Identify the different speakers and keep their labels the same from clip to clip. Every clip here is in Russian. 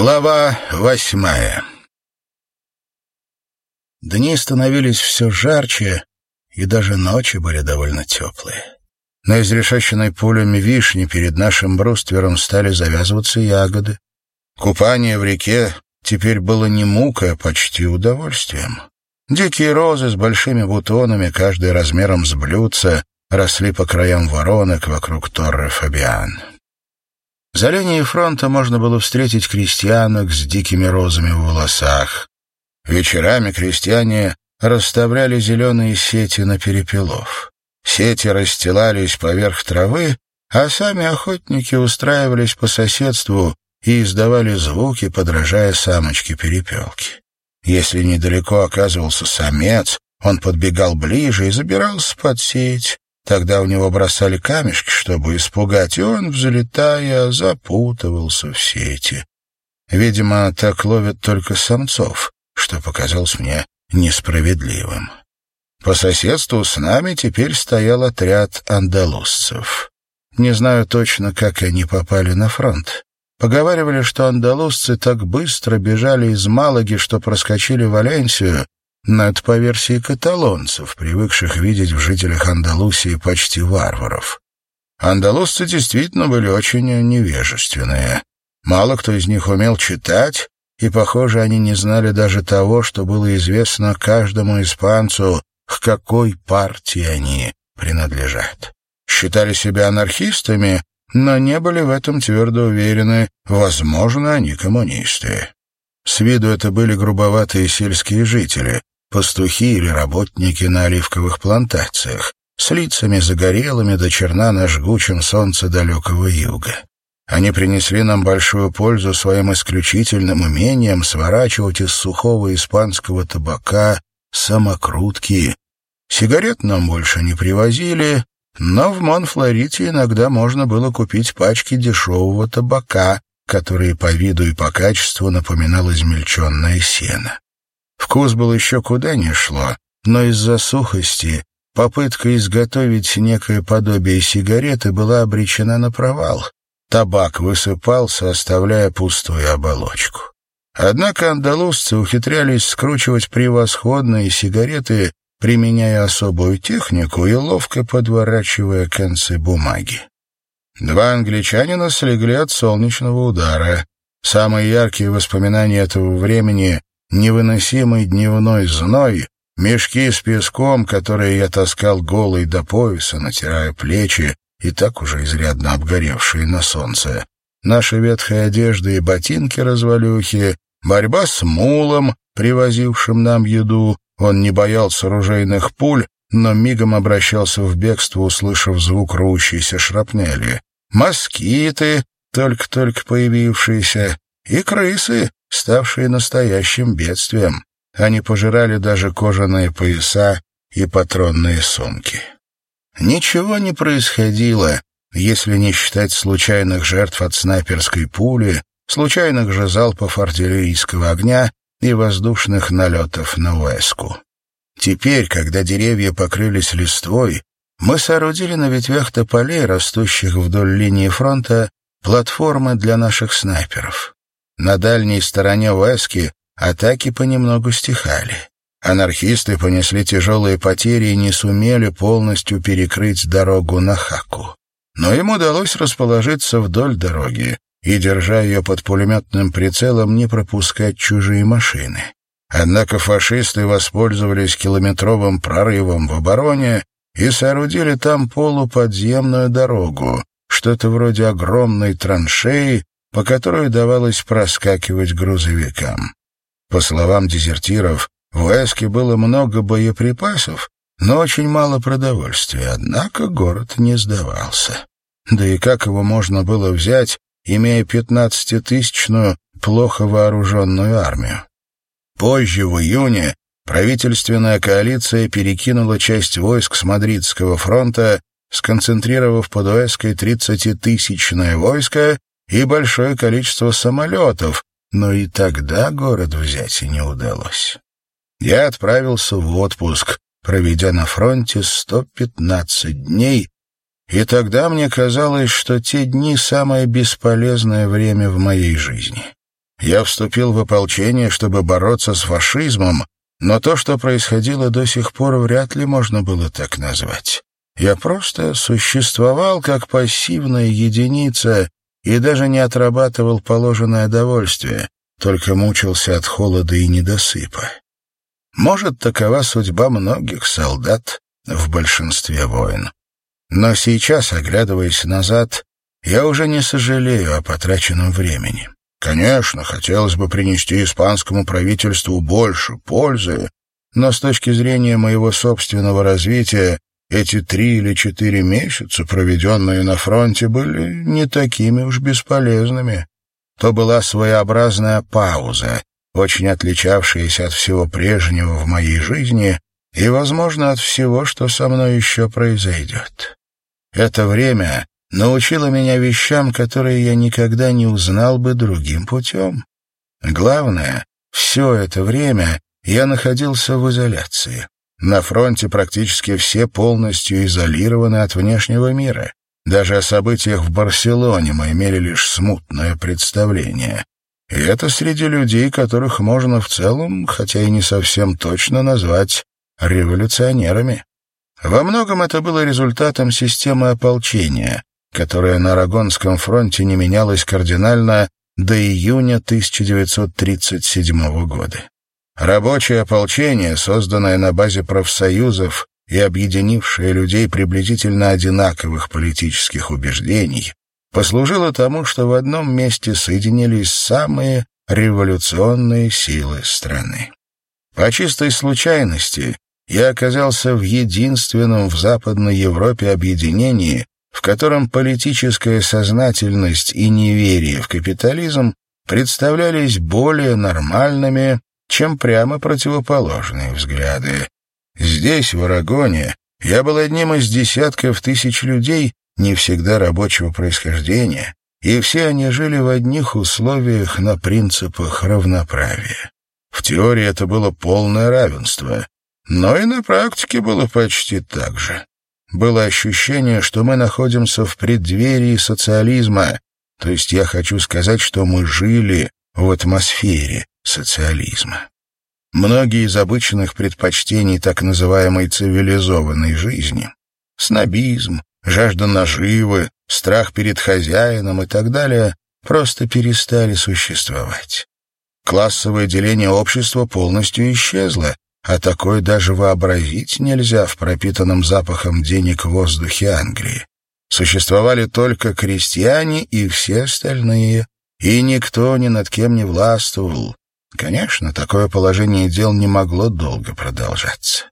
Speaker 1: Глава восьмая Дни становились все жарче, и даже ночи были довольно теплые. На изрешеченной пулями вишни перед нашим бруствером стали завязываться ягоды. Купание в реке теперь было не мукой, а почти удовольствием. Дикие розы с большими бутонами, каждый размером с блюдца, росли по краям воронок вокруг Торры Фабиан. За линией фронта можно было встретить крестьянок с дикими розами в волосах. Вечерами крестьяне расставляли зеленые сети на перепелов. Сети расстилались поверх травы, а сами охотники устраивались по соседству и издавали звуки, подражая самочке перепелки. Если недалеко оказывался самец, он подбегал ближе и забирался под сеть, Тогда у него бросали камешки, чтобы испугать, и он, взлетая, запутывался в сети. Видимо, так ловят только самцов, что показалось мне несправедливым. По соседству с нами теперь стоял отряд андалузцев. Не знаю точно, как они попали на фронт. Поговаривали, что андалузцы так быстро бежали из Малаги, что проскочили Валенсию, это по версии каталонцев, привыкших видеть в жителях Андалусии почти варваров. Андалузцы действительно были очень невежественные. Мало кто из них умел читать, и, похоже, они не знали даже того, что было известно каждому испанцу, к какой партии они принадлежат. Считали себя анархистами, но не были в этом твердо уверены, возможно, они коммунисты. С виду это были грубоватые сельские жители, пастухи или работники на оливковых плантациях, с лицами загорелыми до черна на жгучем солнце далекого юга. Они принесли нам большую пользу своим исключительным умением сворачивать из сухого испанского табака самокрутки. Сигарет нам больше не привозили, но в Монфлорите иногда можно было купить пачки дешевого табака, которые по виду и по качеству напоминал измельченное сено. Вкус был еще куда ни шло, но из-за сухости попытка изготовить некое подобие сигареты была обречена на провал. Табак высыпался, оставляя пустую оболочку. Однако андалузцы ухитрялись скручивать превосходные сигареты, применяя особую технику и ловко подворачивая концы бумаги. Два англичанина слегли от солнечного удара. Самые яркие воспоминания этого времени невыносимый дневной зной, мешки с песком, которые я таскал голый до пояса, натирая плечи, и так уже изрядно обгоревшие на солнце, наша ветхая одежда и ботинки-развалюхи, борьба с мулом, привозившим нам еду, он не боялся ружейных пуль, но мигом обращался в бегство, услышав звук рвущейся шрапнели. Москиты, только-только появившиеся, и крысы, ставшие настоящим бедствием. Они пожирали даже кожаные пояса и патронные сумки. Ничего не происходило, если не считать случайных жертв от снайперской пули, случайных же залпов артиллерийского огня и воздушных налетов на Уэску. Теперь, когда деревья покрылись листвой, мы соорудили на ветвях тополей, растущих вдоль линии фронта, платформы для наших снайперов. На дальней стороне Уэски атаки понемногу стихали. Анархисты понесли тяжелые потери и не сумели полностью перекрыть дорогу на Хаку. Но им удалось расположиться вдоль дороги и, держа ее под пулеметным прицелом, не пропускать чужие машины. Однако фашисты воспользовались километровым прорывом в обороне и соорудили там полуподземную дорогу, что-то вроде огромной траншеи, по которой удавалось проскакивать грузовикам. По словам дезертиров, в Эске было много боеприпасов, но очень мало продовольствия, однако город не сдавался. Да и как его можно было взять, имея пятнадцатитысячную, плохо вооруженную армию? Позже, в июне, правительственная коалиция перекинула часть войск с Мадридского фронта, сконцентрировав под Уэской тридцатитысячное войско и большое количество самолетов, но и тогда город взять и не удалось. Я отправился в отпуск, проведя на фронте 115 дней, и тогда мне казалось, что те дни — самое бесполезное время в моей жизни. Я вступил в ополчение, чтобы бороться с фашизмом, но то, что происходило до сих пор, вряд ли можно было так назвать. Я просто существовал как пассивная единица и даже не отрабатывал положенное довольствие, только мучился от холода и недосыпа. Может, такова судьба многих солдат в большинстве войн. Но сейчас, оглядываясь назад, я уже не сожалею о потраченном времени. Конечно, хотелось бы принести испанскому правительству больше пользы, но с точки зрения моего собственного развития эти три или четыре месяца, проведенные на фронте, были не такими уж бесполезными. То была своеобразная пауза, очень отличавшаяся от всего прежнего в моей жизни и, возможно, от всего, что со мной еще произойдет. Это время научила меня вещам, которые я никогда не узнал бы другим путем. Главное, все это время я находился в изоляции. На фронте практически все полностью изолированы от внешнего мира. Даже о событиях в Барселоне мы имели лишь смутное представление. И это среди людей, которых можно в целом, хотя и не совсем точно назвать революционерами. Во многом это было результатом системы ополчения, которая на Арагонском фронте не менялась кардинально до июня 1937 года. Рабочее ополчение, созданное на базе профсоюзов и объединившее людей приблизительно одинаковых политических убеждений, послужило тому, что в одном месте соединились самые революционные силы страны. По чистой случайности я оказался в единственном в Западной Европе объединении, в котором политическая сознательность и неверие в капитализм представлялись более нормальными, чем прямо противоположные взгляды. Здесь, в Арагоне, я был одним из десятков тысяч людей, не всегда рабочего происхождения, и все они жили в одних условиях на принципах равноправия. В теории это было полное равенство, но и на практике было почти так же было ощущение, что мы находимся в преддверии социализма, то есть я хочу сказать, что мы жили в атмосфере социализма. Многие из обычных предпочтений так называемой цивилизованной жизни — снобизм, жажда наживы, страх перед хозяином и так далее — просто перестали существовать. Классовое деление общества полностью исчезло, а такое даже вообразить нельзя в пропитанном запахом денег воздухе Англии. Существовали только крестьяне и все остальные, и никто ни над кем не властвовал. Конечно, такое положение дел не могло долго продолжаться.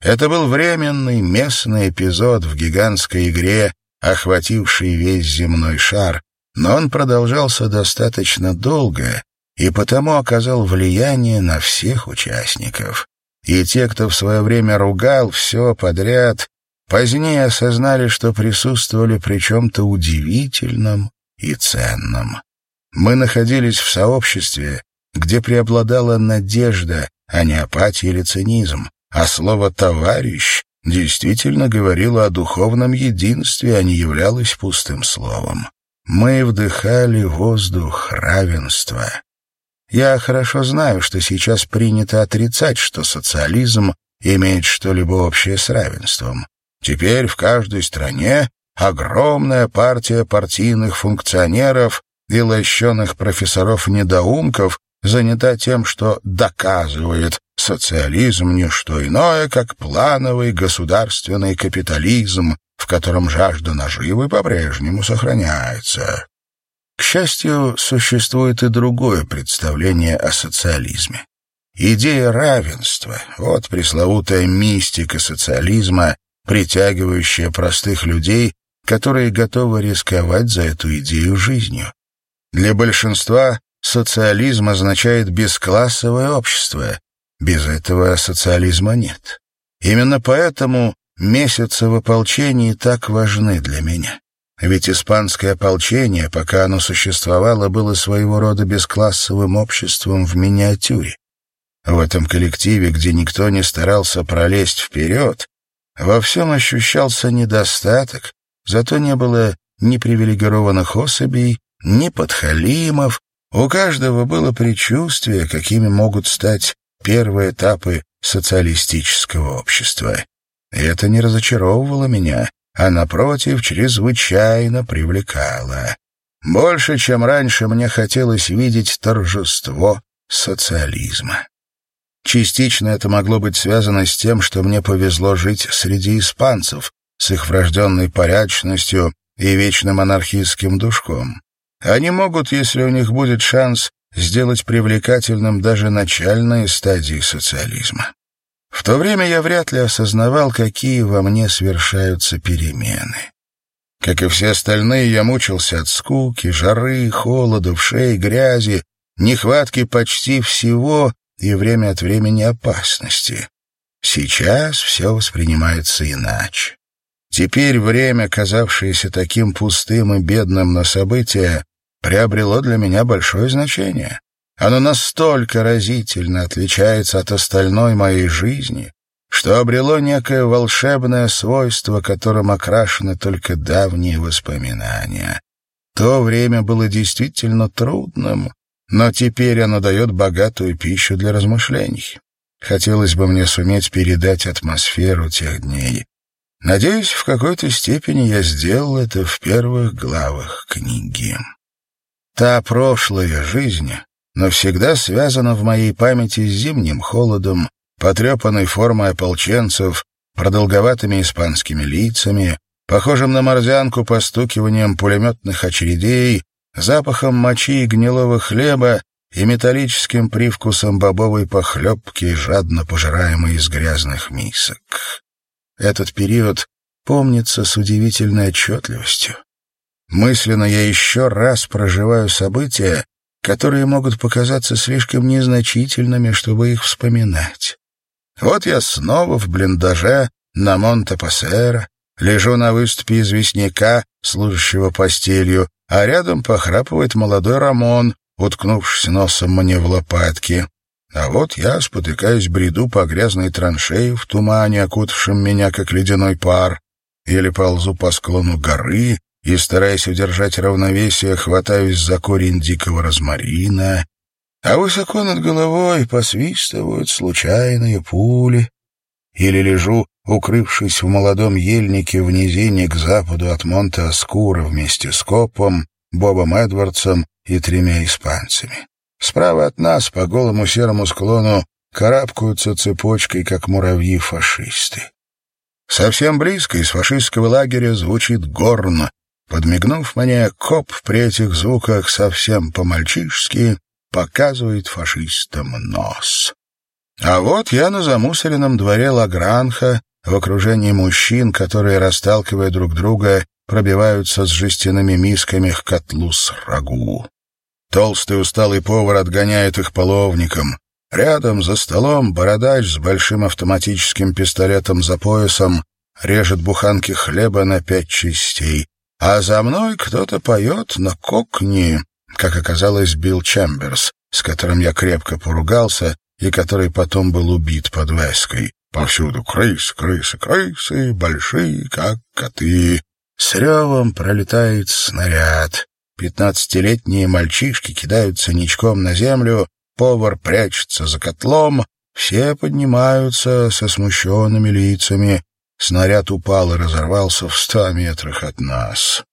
Speaker 1: Это был временный местный эпизод в гигантской игре, охвативший весь земной шар, но он продолжался достаточно долго и потому оказал влияние на всех участников. И те, кто в свое время ругал все подряд, позднее осознали, что присутствовали при чем-то удивительном и ценном. Мы находились в сообществе, где преобладала надежда, а не апатия или цинизм, а слово «товарищ» действительно говорило о духовном единстве, а не являлось пустым словом. Мы вдыхали воздух равенства. Я хорошо знаю, что сейчас принято отрицать, что социализм имеет что-либо общее с равенством. Теперь в каждой стране огромная партия партийных функционеров и лощеных профессоров-недоумков занята тем, что доказывает, социализм — не что иное, как плановый государственный капитализм, в котором жажда наживы по-прежнему сохраняется. К счастью, существует и другое представление о социализме. Идея равенства — вот пресловутая мистика социализма, притягивающая простых людей, которые готовы рисковать за эту идею жизнью. Для большинства социализм означает бесклассовое общество. Без этого социализма нет. Именно поэтому месяцы в ополчении так важны для меня. Ведь испанское ополчение, пока оно существовало, было своего рода бесклассовым обществом в миниатюре. В этом коллективе, где никто не старался пролезть вперед, во всем ощущался недостаток, зато не было ни привилегированных особей, ни подхалимов, У каждого было предчувствие, какими могут стать первые этапы социалистического общества. И это не разочаровывало меня, а, напротив, чрезвычайно привлекало. Больше, чем раньше, мне хотелось видеть торжество социализма. Частично это могло быть связано с тем, что мне повезло жить среди испанцев, с их врожденной порядочностью и вечным анархистским душком. Они могут, если у них будет шанс, сделать привлекательным даже начальные стадии социализма. В то время я вряд ли осознавал, какие во мне свершаются перемены. Как и все остальные, я мучился от скуки, жары, холода, вшей, грязи, нехватки почти всего и время от времени опасности. Сейчас все воспринимается иначе. Теперь время, казавшееся таким пустым и бедным на события, приобрело для меня большое значение. Оно настолько разительно отличается от остальной моей жизни, что обрело некое волшебное свойство, которым окрашены только давние воспоминания. То время было действительно трудным, но теперь оно дает богатую пищу для размышлений. Хотелось бы мне суметь передать атмосферу тех дней. Надеюсь, в какой-то степени я сделал это в первых главах книги. Та прошлая жизнь навсегда связана в моей памяти с зимним холодом, потрепанной формой ополченцев, продолговатыми испанскими лицами, похожим на морзянку постукиванием пулеметных очередей, запахом мочи и гнилого хлеба и металлическим привкусом бобовой похлебки, жадно пожираемой из грязных мисок. Этот период помнится с удивительной отчетливостью. Мысленно я еще раз проживаю события, которые могут показаться слишком незначительными, чтобы их вспоминать. Вот я снова в блиндаже на Монте-Пассера, лежу на выступе известняка, служащего постелью, а рядом похрапывает молодой Рамон, уткнувшись носом мне в лопатки. А вот я, спотыкаясь, бреду по грязной траншеи в тумане, окутавшем меня, как ледяной пар, или ползу по склону горы и, стараясь удержать равновесие, хватаюсь за корень дикого розмарина, а высоко над головой посвистывают случайные пули, или лежу, укрывшись в молодом ельнике в низине к западу от Монте-Аскура вместе с Копом, Бобом Эдвардсом и тремя испанцами. Справа от нас, по голому серому склону, карабкаются цепочкой, как муравьи-фашисты. Совсем близко из фашистского лагеря звучит горн. Подмигнув мне, коп при этих звуках совсем по-мальчишски показывает фашистам нос. А вот я на замусоренном дворе Лагранха, в окружении мужчин, которые, расталкивая друг друга, пробиваются с жестяными мисками к котлу с рагу. Толстый усталый повар отгоняет их половником. Рядом, за столом, бородач с большим автоматическим пистолетом за поясом режет буханки хлеба на пять частей. А за мной кто-то поет на кокни, как оказалось, Билл Чемберс, с которым я крепко поругался и который потом был убит под Веской. Повсюду крысы, крысы, крысы, большие, как коты. С ревом пролетает снаряд. Пятнадцатилетние мальчишки кидаются ничком на землю, повар прячется за котлом, все поднимаются со смущенными лицами. Снаряд упал и разорвался в ста метрах от нас.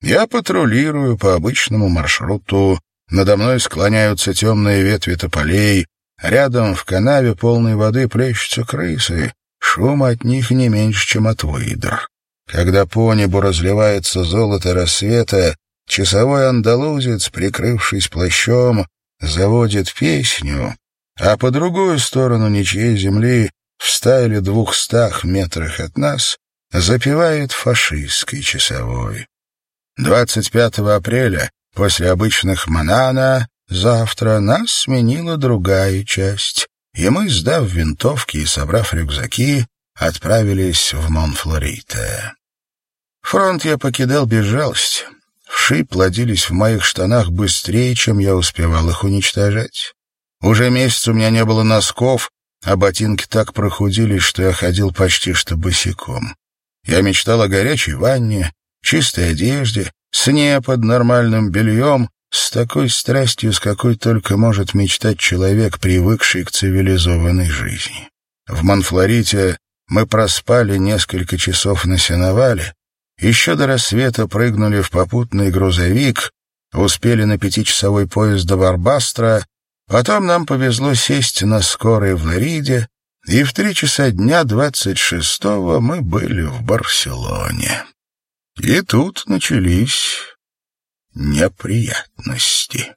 Speaker 1: Я патрулирую по обычному маршруту. Надо мной склоняются темные ветви тополей. Рядом в канаве полной воды плещутся крысы. Шум от них не меньше, чем от выдр. Когда по небу разливается золото рассвета, часовой андалузец, прикрывшись плащом, заводит песню, а по другую сторону ничьей земли, в ста или двухстах метрах от нас, запевает фашистский часовой. 25 апреля, после обычных «Манана», завтра нас сменила другая часть, и мы, сдав винтовки и собрав рюкзаки, отправились в Монфлорите. Фронт я покидал без жалости. Вши плодились в моих штанах быстрее, чем я успевал их уничтожать. Уже месяц у меня не было носков, а ботинки так прохудились, что я ходил почти что босиком. Я мечтал о горячей ванне, чистой одежде, сне под нормальным бельем с такой страстью, с какой только может мечтать человек, привыкший к цивилизованной жизни. В Монфлорите мы проспали несколько часов на сеновале, еще до рассвета прыгнули в попутный грузовик, успели на пятичасовой поезд до Барбастра, потом нам повезло сесть на скорой в Лариде, и в три часа дня двадцать шестого мы были в Барселоне. И тут начались неприятности.